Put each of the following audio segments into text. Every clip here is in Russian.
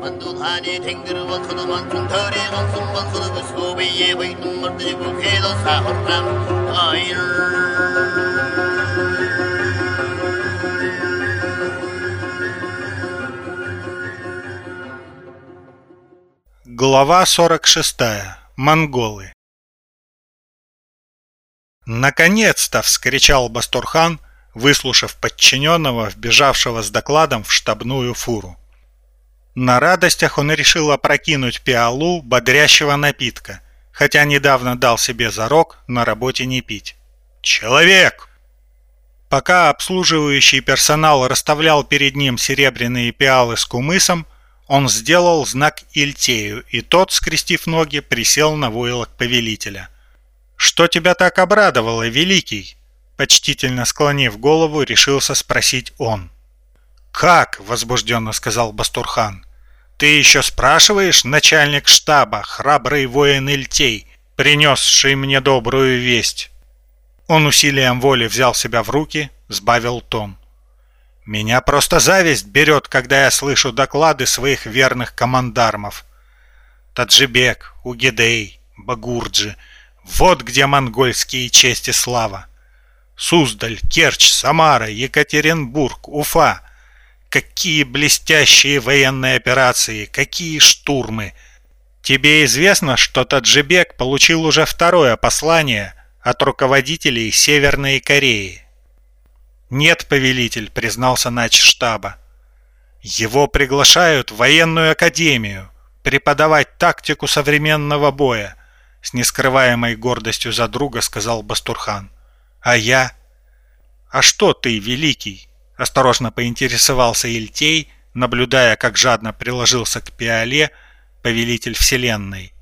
만두하니 탱그르와 커도만 통털에 건승만 서르고 소비에 보이는 멀리고 해도 사호람 아이를 Глава 46. Монголы. «Наконец-то!» — вскричал Бастурхан, выслушав подчиненного, вбежавшего с докладом в штабную фуру. На радостях он решил опрокинуть пиалу бодрящего напитка, хотя недавно дал себе зарок на работе не пить. «Человек!» Пока обслуживающий персонал расставлял перед ним серебряные пиалы с кумысом, он сделал знак Ильтею, и тот, скрестив ноги, присел на войлок повелителя. «Что тебя так обрадовало, Великий?» Почтительно склонив голову, решился спросить он. «Как?» — возбужденно сказал Бастурхан. «Ты еще спрашиваешь, начальник штаба, храбрый воин Ильтей, принесший мне добрую весть?» Он усилием воли взял себя в руки, сбавил тон. Меня просто зависть берет, когда я слышу доклады своих верных командармов. Таджибек, Угидей, Багурджи — вот где монгольские честь и слава. Суздаль, Керчь, Самара, Екатеринбург, Уфа. Какие блестящие военные операции, какие штурмы. Тебе известно, что Таджибек получил уже второе послание от руководителей Северной Кореи. «Нет, повелитель», — признался нач штаба. «Его приглашают в военную академию преподавать тактику современного боя», — с нескрываемой гордостью за друга сказал Бастурхан. «А я?» «А что ты, великий?» — осторожно поинтересовался Ильтей, наблюдая, как жадно приложился к пиале повелитель вселенной.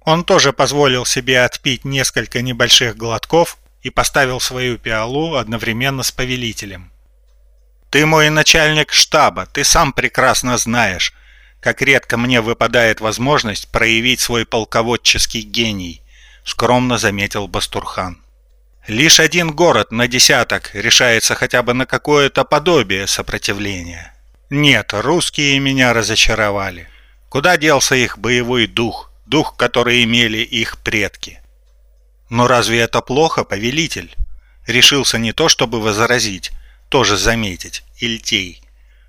Он тоже позволил себе отпить несколько небольших глотков и поставил свою пиалу одновременно с повелителем. «Ты мой начальник штаба, ты сам прекрасно знаешь, как редко мне выпадает возможность проявить свой полководческий гений», скромно заметил Бастурхан. «Лишь один город на десяток решается хотя бы на какое-то подобие сопротивления. Нет, русские меня разочаровали. Куда делся их боевой дух, дух, который имели их предки? «Но разве это плохо, повелитель?» Решился не то, чтобы возразить, тоже заметить, Ильтей.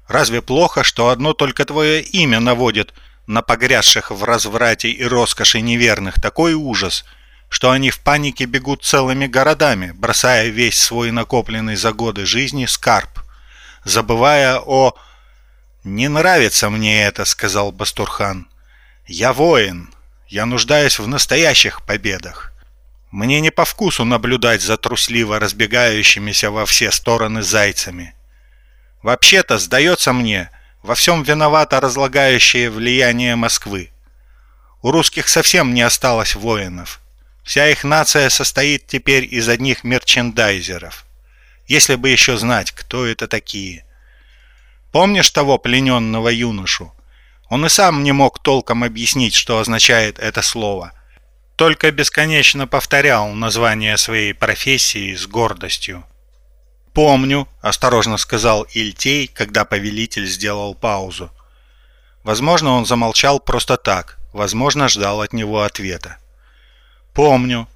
«Разве плохо, что одно только твое имя наводит на погрязших в разврате и роскоши неверных такой ужас, что они в панике бегут целыми городами, бросая весь свой накопленный за годы жизни скарб, забывая о... «Не нравится мне это», — сказал Бастурхан. «Я воин, я нуждаюсь в настоящих победах. Мне не по вкусу наблюдать за трусливо разбегающимися во все стороны зайцами. Вообще-то, сдается мне, во всем виновато разлагающее влияние Москвы. У русских совсем не осталось воинов. Вся их нация состоит теперь из одних мерчендайзеров. Если бы еще знать, кто это такие. Помнишь того плененного юношу? Он и сам не мог толком объяснить, что означает это слово – только бесконечно повторял название своей профессии с гордостью. «Помню», — осторожно сказал Ильтей, когда повелитель сделал паузу. Возможно, он замолчал просто так, возможно, ждал от него ответа. «Помню.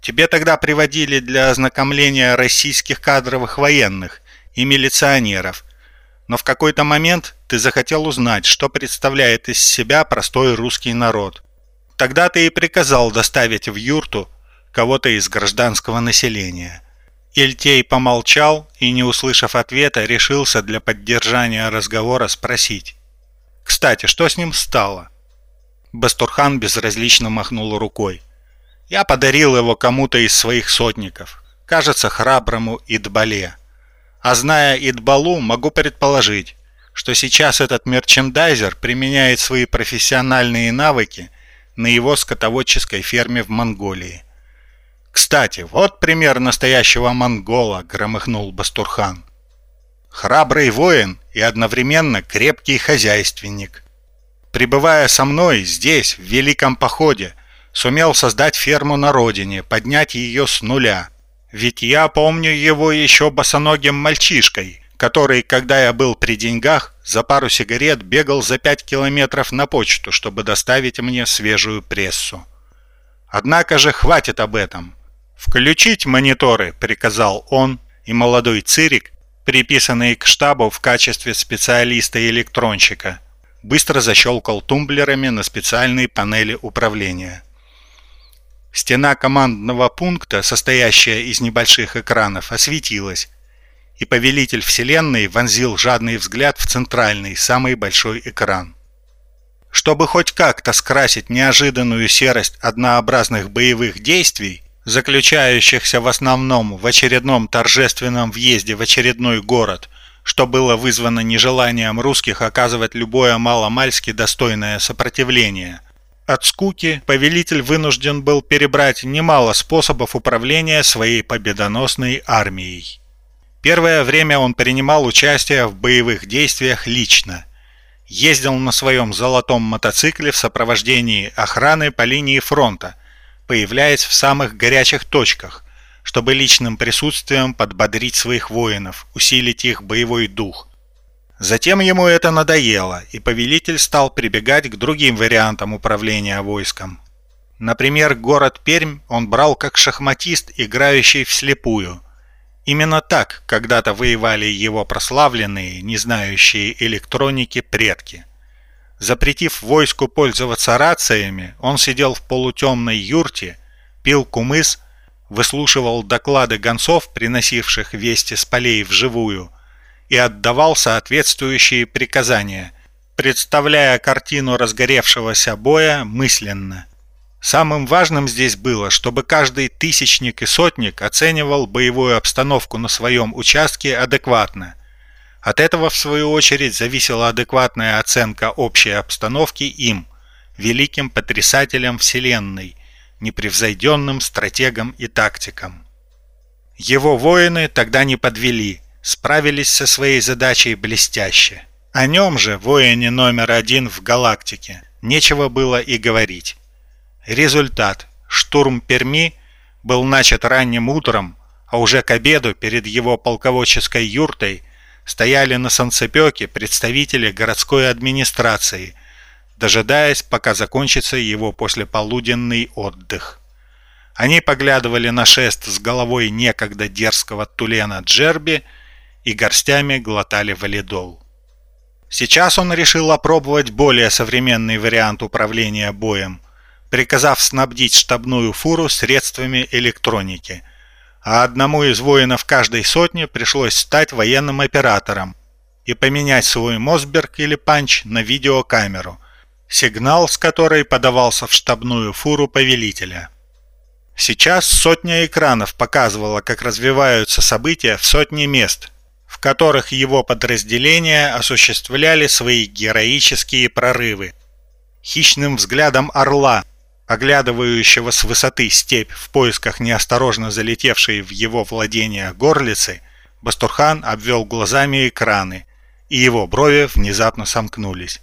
Тебе тогда приводили для ознакомления российских кадровых военных и милиционеров, но в какой-то момент ты захотел узнать, что представляет из себя простой русский народ. Тогда ты и приказал доставить в юрту кого-то из гражданского населения. Ильтей помолчал и, не услышав ответа, решился для поддержания разговора спросить. «Кстати, что с ним стало?» Бастурхан безразлично махнул рукой. «Я подарил его кому-то из своих сотников, кажется, храброму Идбале. А зная Идбалу, могу предположить, что сейчас этот мерчендайзер применяет свои профессиональные навыки на его скотоводческой ферме в Монголии. «Кстати, вот пример настоящего монгола», — громыхнул Бастурхан. «Храбрый воин и одновременно крепкий хозяйственник. Прибывая со мной здесь, в Великом Походе, сумел создать ферму на родине, поднять ее с нуля. Ведь я помню его еще босоногим мальчишкой, который, когда я был при деньгах, за пару сигарет бегал за пять километров на почту, чтобы доставить мне свежую прессу. Однако же хватит об этом. «Включить мониторы», — приказал он, и молодой Цирик, приписанный к штабу в качестве специалиста-электронщика, быстро защелкал тумблерами на специальной панели управления. Стена командного пункта, состоящая из небольших экранов, осветилась, и повелитель Вселенной вонзил жадный взгляд в центральный, самый большой экран. Чтобы хоть как-то скрасить неожиданную серость однообразных боевых действий, заключающихся в основном в очередном торжественном въезде в очередной город, что было вызвано нежеланием русских оказывать любое маломальски достойное сопротивление. От скуки повелитель вынужден был перебрать немало способов управления своей победоносной армией. Первое время он принимал участие в боевых действиях лично. Ездил на своем золотом мотоцикле в сопровождении охраны по линии фронта, появляясь в самых горячих точках, чтобы личным присутствием подбодрить своих воинов, усилить их боевой дух. Затем ему это надоело, и повелитель стал прибегать к другим вариантам управления войском. Например, город Пермь он брал как шахматист, играющий вслепую – Именно так когда-то воевали его прославленные, не знающие электроники предки. Запретив войску пользоваться рациями, он сидел в полутемной юрте, пил кумыс, выслушивал доклады гонцов, приносивших вести с полей вживую, и отдавал соответствующие приказания, представляя картину разгоревшегося боя мысленно – Самым важным здесь было, чтобы каждый тысячник и сотник оценивал боевую обстановку на своем участке адекватно. От этого, в свою очередь, зависела адекватная оценка общей обстановки им, великим потрясателем Вселенной, непревзойденным стратегом и тактиком. Его воины тогда не подвели, справились со своей задачей блестяще. О нем же, воине номер один в галактике, нечего было и говорить. Результат. Штурм Перми был начат ранним утром, а уже к обеду перед его полководческой юртой стояли на солнцепеке представители городской администрации, дожидаясь, пока закончится его послеполуденный отдых. Они поглядывали на шест с головой некогда дерзкого Тулена Джерби и горстями глотали валидол. Сейчас он решил опробовать более современный вариант управления боем, приказав снабдить штабную фуру средствами электроники. А одному из воинов каждой сотни пришлось стать военным оператором и поменять свой Мосберг или Панч на видеокамеру, сигнал с которой подавался в штабную фуру повелителя. Сейчас сотня экранов показывала, как развиваются события в сотне мест, в которых его подразделения осуществляли свои героические прорывы. Хищным взглядом орла оглядывающего с высоты степь в поисках неосторожно залетевшей в его владение горлицы, Бастурхан обвел глазами экраны, и его брови внезапно сомкнулись.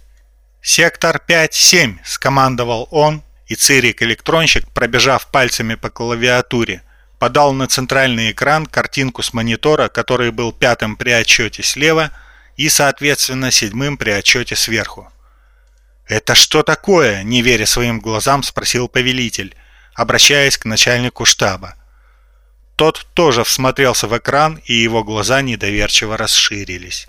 «Сектор 5-7», — скомандовал он, и Цирик-электронщик, пробежав пальцами по клавиатуре, подал на центральный экран картинку с монитора, который был пятым при отчете слева и, соответственно, седьмым при отчете сверху. «Это что такое?» – не веря своим глазам, спросил повелитель, обращаясь к начальнику штаба. Тот тоже всмотрелся в экран, и его глаза недоверчиво расширились.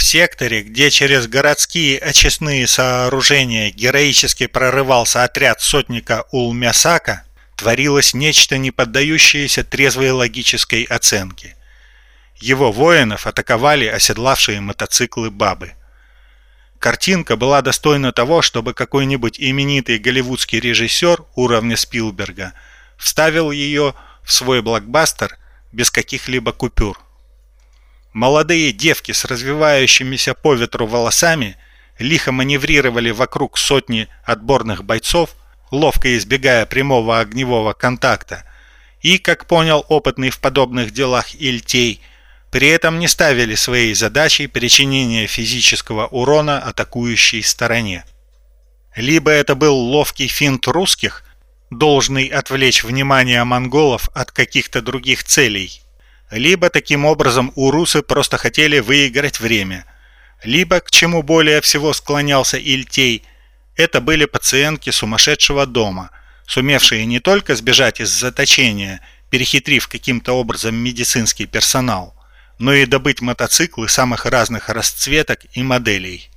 В секторе, где через городские очистные сооружения героически прорывался отряд сотника Улмясака, творилось нечто не поддающееся трезвой логической оценке. Его воинов атаковали оседлавшие мотоциклы бабы. Картинка была достойна того, чтобы какой-нибудь именитый голливудский режиссер уровня Спилберга вставил ее в свой блокбастер без каких-либо купюр. Молодые девки с развивающимися по ветру волосами лихо маневрировали вокруг сотни отборных бойцов, ловко избегая прямого огневого контакта, и, как понял опытный в подобных делах Ильтей, при этом не ставили своей задачей причинение физического урона атакующей стороне. Либо это был ловкий финт русских, должный отвлечь внимание монголов от каких-то других целей, Либо таким образом урусы просто хотели выиграть время, либо, к чему более всего склонялся Ильтей, это были пациентки сумасшедшего дома, сумевшие не только сбежать из заточения, перехитрив каким-то образом медицинский персонал, но и добыть мотоциклы самых разных расцветок и моделей.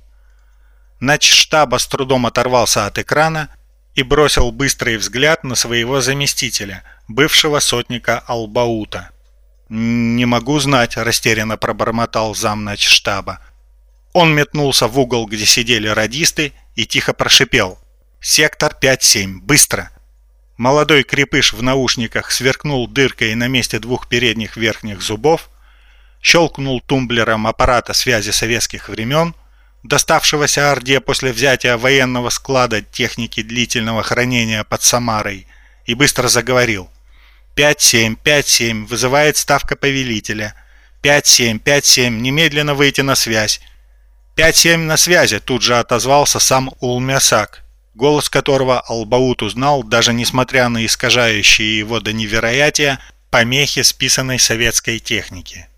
Начштаба с трудом оторвался от экрана и бросил быстрый взгляд на своего заместителя, бывшего сотника Албаута. «Не могу знать», – растерянно пробормотал замнач штаба. Он метнулся в угол, где сидели радисты, и тихо прошипел. «Сектор 5-7, быстро!» Молодой крепыш в наушниках сверкнул дыркой на месте двух передних верхних зубов, щелкнул тумблером аппарата связи советских времен, доставшегося Орде после взятия военного склада техники длительного хранения под Самарой, и быстро заговорил. 5-7, 5-7, вызывает ставка повелителя. 5-7, 5-7, немедленно выйти на связь. 5-7 на связи, тут же отозвался сам Улмясак, голос которого Албаут узнал, даже несмотря на искажающие его до невероятия помехи списанной советской техники.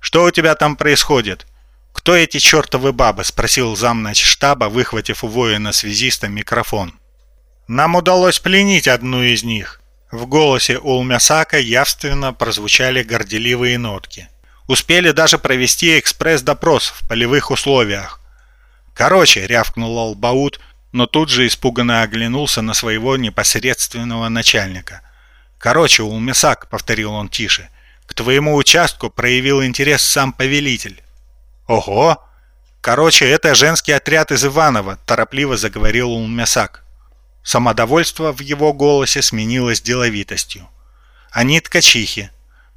«Что у тебя там происходит?» «Кто эти чертовы бабы?» – спросил замнач штаба, выхватив у воина-связиста микрофон. «Нам удалось пленить одну из них». В голосе Улмясака явственно прозвучали горделивые нотки. Успели даже провести экспресс-допрос в полевых условиях. «Короче», — рявкнул Албаут, но тут же испуганно оглянулся на своего непосредственного начальника. «Короче, Улмясак», — повторил он тише, — «к твоему участку проявил интерес сам повелитель». «Ого!» «Короче, это женский отряд из Иванова», — торопливо заговорил Улмясак. Самодовольство в его голосе сменилось деловитостью. Они ткачихи.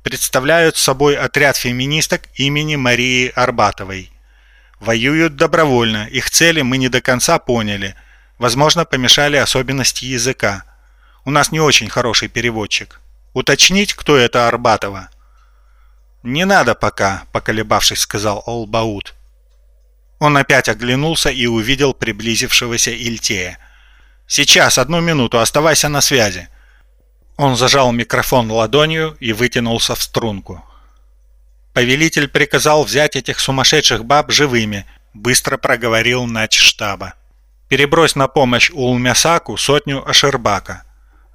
Представляют собой отряд феминисток имени Марии Арбатовой. Воюют добровольно, их цели мы не до конца поняли. Возможно, помешали особенности языка. У нас не очень хороший переводчик. Уточнить, кто это Арбатова? «Не надо пока», — поколебавшись, сказал Олбаут. Он опять оглянулся и увидел приблизившегося Ильтея. «Сейчас, одну минуту, оставайся на связи». Он зажал микрофон ладонью и вытянулся в струнку. «Повелитель приказал взять этих сумасшедших баб живыми», — быстро проговорил нач штаба. «Перебрось на помощь Улмясаку сотню Ашербака».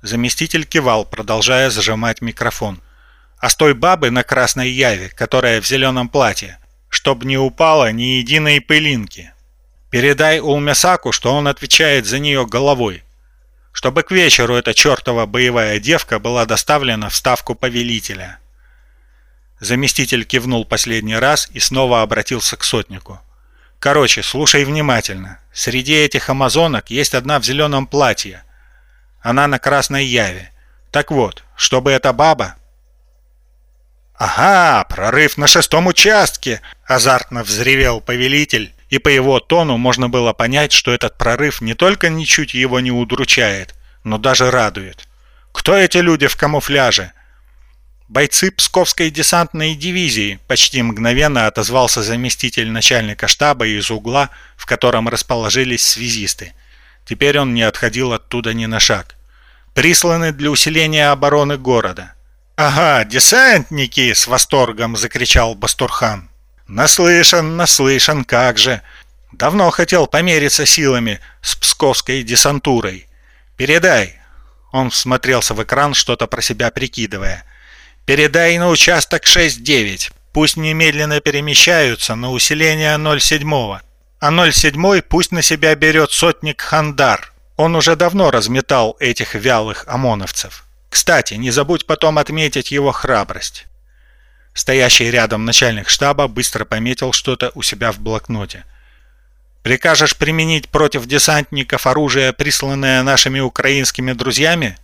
Заместитель кивал, продолжая зажимать микрофон. «А с той бабы на красной яве, которая в зеленом платье, чтоб не упало ни единой пылинки». Передай Улмясаку, что он отвечает за нее головой. Чтобы к вечеру эта чертова боевая девка была доставлена в ставку повелителя. Заместитель кивнул последний раз и снова обратился к сотнику. Короче, слушай внимательно. Среди этих амазонок есть одна в зеленом платье. Она на красной яве. Так вот, чтобы эта баба... «Ага, прорыв на шестом участке!» – азартно взревел повелитель и по его тону можно было понять, что этот прорыв не только ничуть его не удручает, но даже радует. Кто эти люди в камуфляже? Бойцы Псковской десантной дивизии, почти мгновенно отозвался заместитель начальника штаба из угла, в котором расположились связисты. Теперь он не отходил оттуда ни на шаг. Присланы для усиления обороны города. «Ага, десантники!» — с восторгом закричал Бастурхан. «Наслышан, наслышан, как же! Давно хотел помериться силами с псковской десантурой. Передай!» Он всмотрелся в экран, что-то про себя прикидывая. «Передай на участок 6-9. Пусть немедленно перемещаются на усиление 07-го. А 07-й пусть на себя берет сотник Хандар. Он уже давно разметал этих вялых ОМОНовцев. Кстати, не забудь потом отметить его храбрость. Стоящий рядом начальник штаба быстро пометил что-то у себя в блокноте. «Прикажешь применить против десантников оружие, присланное нашими украинскими друзьями?»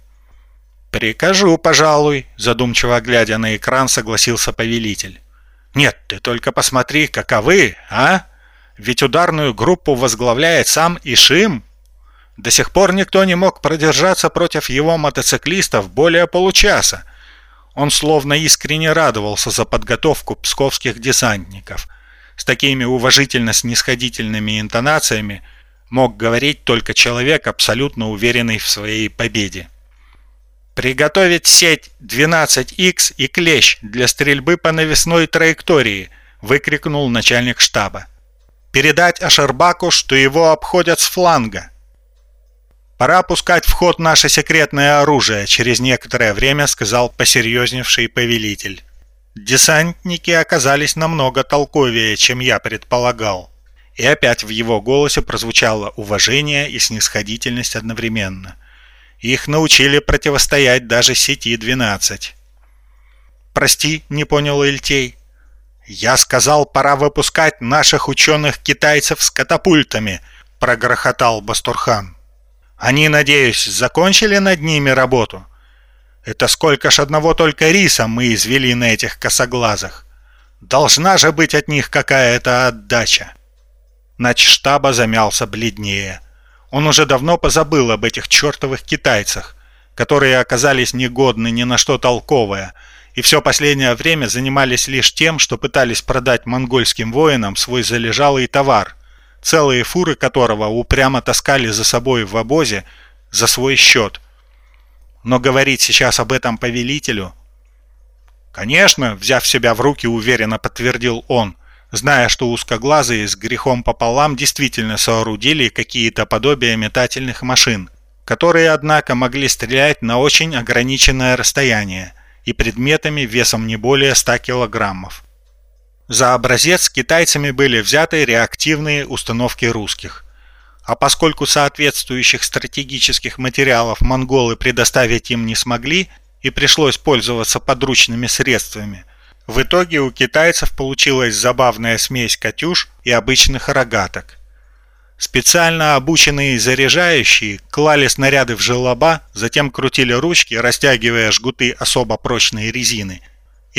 «Прикажу, пожалуй», – задумчиво глядя на экран, согласился повелитель. «Нет, ты только посмотри, каковы, а? Ведь ударную группу возглавляет сам Ишим. До сих пор никто не мог продержаться против его мотоциклистов более получаса. Он словно искренне радовался за подготовку псковских десантников. С такими уважительно-снисходительными интонациями мог говорить только человек, абсолютно уверенный в своей победе. «Приготовить сеть 12Х и клещ для стрельбы по навесной траектории!» — выкрикнул начальник штаба. «Передать Ашербаку, что его обходят с фланга!» «Пора пускать в ход наше секретное оружие», — через некоторое время сказал посерьезневший повелитель. Десантники оказались намного толковее, чем я предполагал. И опять в его голосе прозвучало уважение и снисходительность одновременно. Их научили противостоять даже сети 12. «Прости», — не понял Эльтей. «Я сказал, пора выпускать наших ученых-китайцев с катапультами», — прогрохотал Бастурхан. Они, надеюсь, закончили над ними работу? Это сколько ж одного только риса мы извели на этих косоглазах. Должна же быть от них какая-то отдача. штаба замялся бледнее. Он уже давно позабыл об этих чертовых китайцах, которые оказались негодны ни на что толковое, и все последнее время занимались лишь тем, что пытались продать монгольским воинам свой залежалый товар, целые фуры которого упрямо таскали за собой в обозе за свой счет. Но говорить сейчас об этом повелителю... «Конечно», — взяв себя в руки, уверенно подтвердил он, зная, что узкоглазые с грехом пополам действительно соорудили какие-то подобия метательных машин, которые, однако, могли стрелять на очень ограниченное расстояние и предметами весом не более 100 килограммов. За образец китайцами были взяты реактивные установки русских. А поскольку соответствующих стратегических материалов монголы предоставить им не смогли и пришлось пользоваться подручными средствами, в итоге у китайцев получилась забавная смесь «Катюш» и обычных рогаток. Специально обученные заряжающие клали снаряды в желоба, затем крутили ручки, растягивая жгуты особо прочной резины –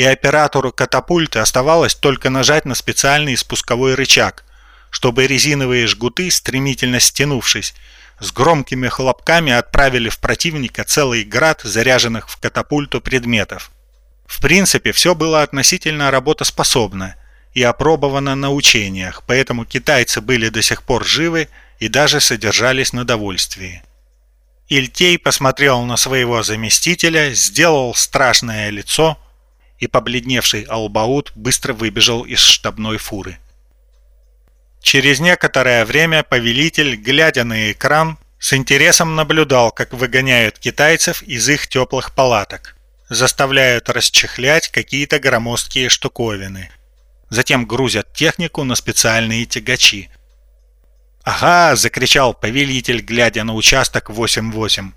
и оператору катапульты оставалось только нажать на специальный спусковой рычаг, чтобы резиновые жгуты, стремительно стянувшись, с громкими хлопками отправили в противника целый град заряженных в катапульту предметов. В принципе, все было относительно работоспособно и опробовано на учениях, поэтому китайцы были до сих пор живы и даже содержались на довольствии. Ильтей посмотрел на своего заместителя, сделал страшное лицо – и побледневший Албаут быстро выбежал из штабной фуры. Через некоторое время повелитель, глядя на экран, с интересом наблюдал, как выгоняют китайцев из их теплых палаток, заставляют расчехлять какие-то громоздкие штуковины, затем грузят технику на специальные тягачи. «Ага!» – закричал повелитель, глядя на участок 8-8.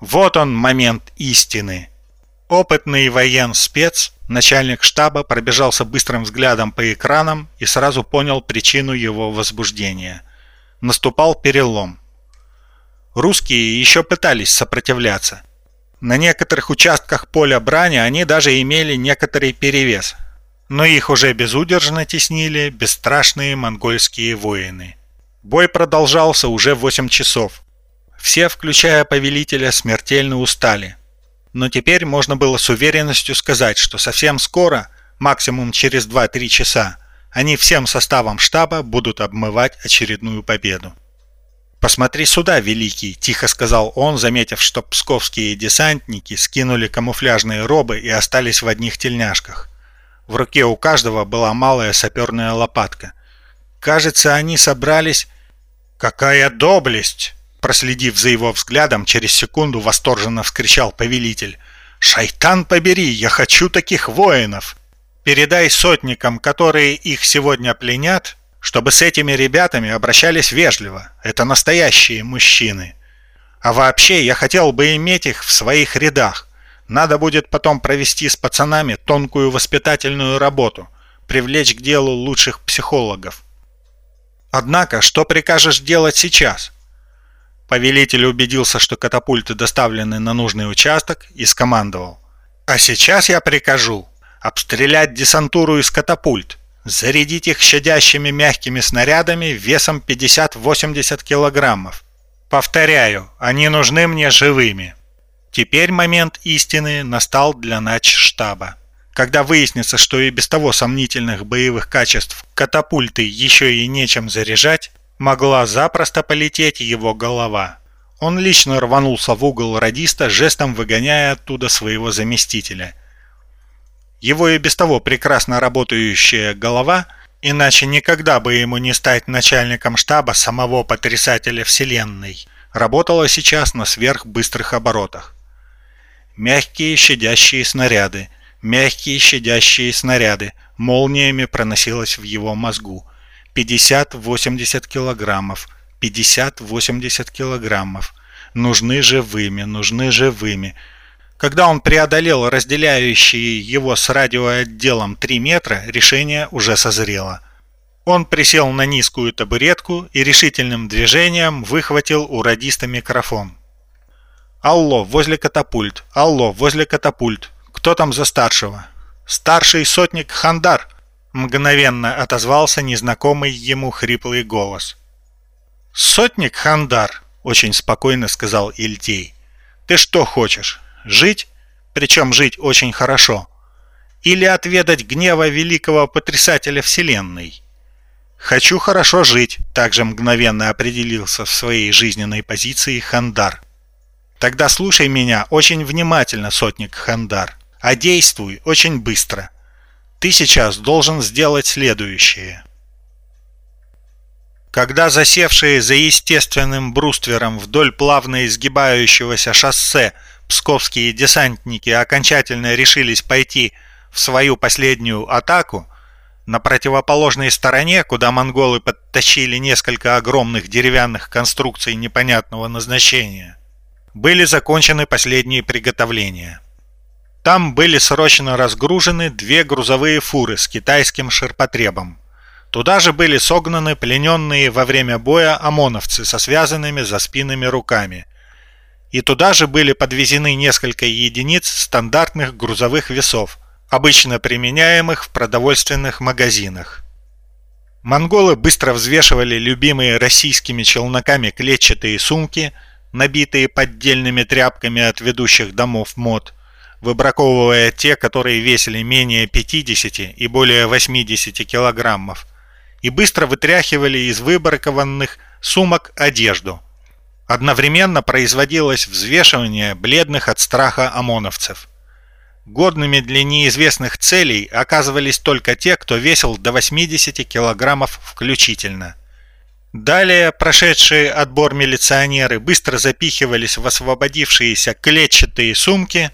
«Вот он, момент истины!» Опытный воен-спец, начальник штаба пробежался быстрым взглядом по экранам и сразу понял причину его возбуждения. Наступал перелом. Русские еще пытались сопротивляться. На некоторых участках поля брани они даже имели некоторый перевес, но их уже безудержно теснили бесстрашные монгольские воины. Бой продолжался уже 8 часов. Все, включая повелителя, смертельно устали – но теперь можно было с уверенностью сказать, что совсем скоро, максимум через 2-3 часа, они всем составом штаба будут обмывать очередную победу. «Посмотри сюда, Великий!» – тихо сказал он, заметив, что псковские десантники скинули камуфляжные робы и остались в одних тельняшках. В руке у каждого была малая саперная лопатка. Кажется, они собрались... «Какая доблесть!» Проследив за его взглядом, через секунду восторженно вскричал повелитель. «Шайтан побери, я хочу таких воинов! Передай сотникам, которые их сегодня пленят, чтобы с этими ребятами обращались вежливо. Это настоящие мужчины. А вообще, я хотел бы иметь их в своих рядах. Надо будет потом провести с пацанами тонкую воспитательную работу, привлечь к делу лучших психологов. Однако, что прикажешь делать сейчас?» Повелитель убедился, что катапульты доставлены на нужный участок и скомандовал. «А сейчас я прикажу обстрелять десантуру из катапульт, зарядить их щадящими мягкими снарядами весом 50-80 килограммов. Повторяю, они нужны мне живыми». Теперь момент истины настал для нач-штаба. Когда выяснится, что и без того сомнительных боевых качеств катапульты еще и нечем заряжать, могла запросто полететь его голова. Он лично рванулся в угол радиста, жестом выгоняя оттуда своего заместителя. Его и без того прекрасно работающая голова, иначе никогда бы ему не стать начальником штаба самого потрясателя Вселенной, работала сейчас на сверхбыстрых оборотах. Мягкие щадящие снаряды, мягкие щадящие снаряды молниями проносилось в его мозгу. 50-80 килограммов, 50-80 килограммов. Нужны живыми, нужны живыми. Когда он преодолел разделяющие его с радиоотделом 3 метра, решение уже созрело. Он присел на низкую табуретку и решительным движением выхватил у радиста микрофон. «Алло, возле катапульт! Алло, возле катапульт! Кто там за старшего?» «Старший сотник Хандар!» Мгновенно отозвался незнакомый ему хриплый голос. «Сотник Хандар!» — очень спокойно сказал Ильтей. «Ты что хочешь? Жить? Причем жить очень хорошо. Или отведать гнева великого потрясателя Вселенной?» «Хочу хорошо жить», — также мгновенно определился в своей жизненной позиции Хандар. Тогда слушай меня очень внимательно, сотник Хандар, а действуй очень быстро. Ты сейчас должен сделать следующее. Когда засевшие за естественным бруствером вдоль плавно изгибающегося шоссе псковские десантники окончательно решились пойти в свою последнюю атаку, на противоположной стороне, куда монголы подтащили несколько огромных деревянных конструкций непонятного назначения, были закончены последние приготовления. Там были срочно разгружены две грузовые фуры с китайским ширпотребом. Туда же были согнаны плененные во время боя ОМОНовцы со связанными за спинами руками. И туда же были подвезены несколько единиц стандартных грузовых весов, обычно применяемых в продовольственных магазинах. Монголы быстро взвешивали любимые российскими челноками клетчатые сумки – набитые поддельными тряпками от ведущих домов мод, выбраковывая те, которые весили менее 50 и более 80 килограммов, и быстро вытряхивали из выбракованных сумок одежду. Одновременно производилось взвешивание бледных от страха ОМОНовцев. Годными для неизвестных целей оказывались только те, кто весил до 80 килограммов включительно – Далее прошедшие отбор милиционеры быстро запихивались в освободившиеся клетчатые сумки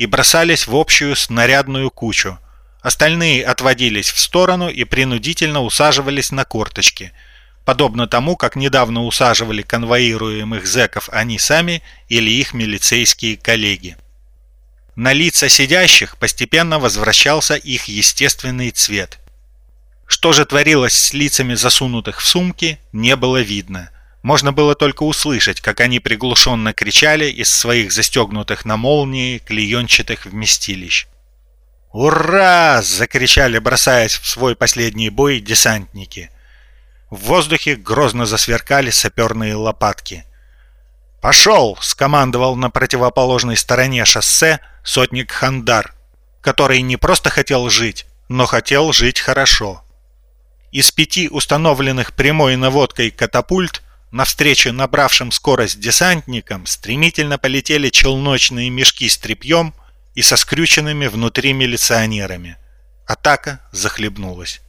и бросались в общую снарядную кучу. Остальные отводились в сторону и принудительно усаживались на корточки, подобно тому, как недавно усаживали конвоируемых зэков они сами или их милицейские коллеги. На лица сидящих постепенно возвращался их естественный цвет – что же творилось с лицами засунутых в сумки, не было видно. Можно было только услышать, как они приглушенно кричали из своих застегнутых на молнии клеенчатых вместилищ. «Ура!» – закричали, бросаясь в свой последний бой десантники. В воздухе грозно засверкали саперные лопатки. «Пошел!» – скомандовал на противоположной стороне шоссе сотник Хандар, который не просто хотел жить, но хотел жить хорошо. Из пяти установленных прямой наводкой катапульт навстречу набравшим скорость десантникам стремительно полетели челночные мешки с тряпьем и со скрюченными внутри милиционерами. Атака захлебнулась.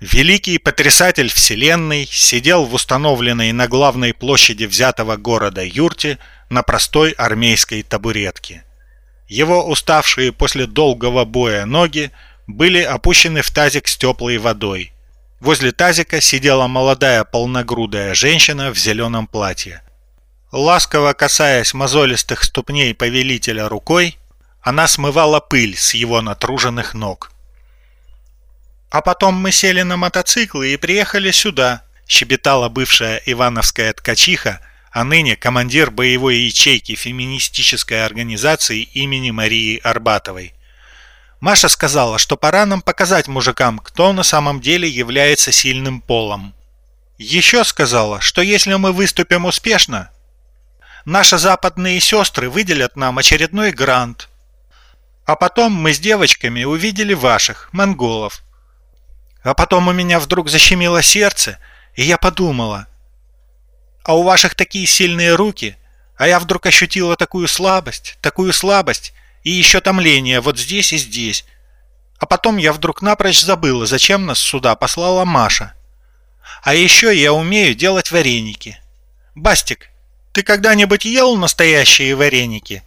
Великий потрясатель Вселенной сидел в установленной на главной площади взятого города юрте на простой армейской табуретке. Его уставшие после долгого боя ноги были опущены в тазик с теплой водой. Возле тазика сидела молодая полногрудая женщина в зеленом платье. Ласково касаясь мозолистых ступней повелителя рукой, она смывала пыль с его натруженных ног. «А потом мы сели на мотоциклы и приехали сюда», щебетала бывшая ивановская ткачиха, а ныне командир боевой ячейки феминистической организации имени Марии Арбатовой. Маша сказала, что пора нам показать мужикам, кто на самом деле является сильным полом. Еще сказала, что если мы выступим успешно, наши западные сестры выделят нам очередной грант. А потом мы с девочками увидели ваших, монголов. А потом у меня вдруг защемило сердце, и я подумала, а у ваших такие сильные руки, а я вдруг ощутила такую слабость, такую слабость и еще томление вот здесь и здесь. А потом я вдруг напрочь забыла, зачем нас сюда послала Маша. А еще я умею делать вареники. Бастик, ты когда-нибудь ел настоящие вареники?»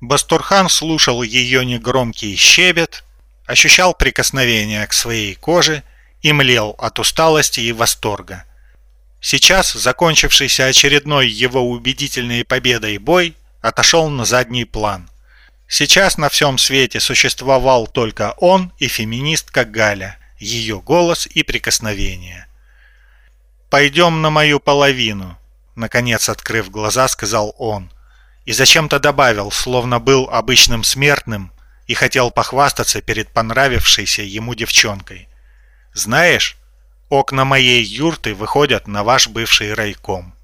Бастурхан слушал ее негромкий щебет, ощущал прикосновение к своей коже и млел от усталости и восторга. Сейчас закончившийся очередной его убедительной победой бой отошел на задний план. Сейчас на всем свете существовал только он и феминистка Галя, ее голос и прикосновение. «Пойдем на мою половину», — наконец открыв глаза, сказал он. И зачем-то добавил, словно был обычным смертным и хотел похвастаться перед понравившейся ему девчонкой. «Знаешь, Окна моей юрты выходят на ваш бывший райком.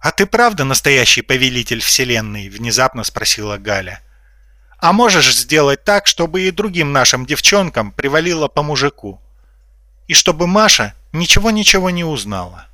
«А ты правда настоящий повелитель Вселенной?» – внезапно спросила Галя. «А можешь сделать так, чтобы и другим нашим девчонкам привалило по мужику? И чтобы Маша ничего-ничего не узнала?»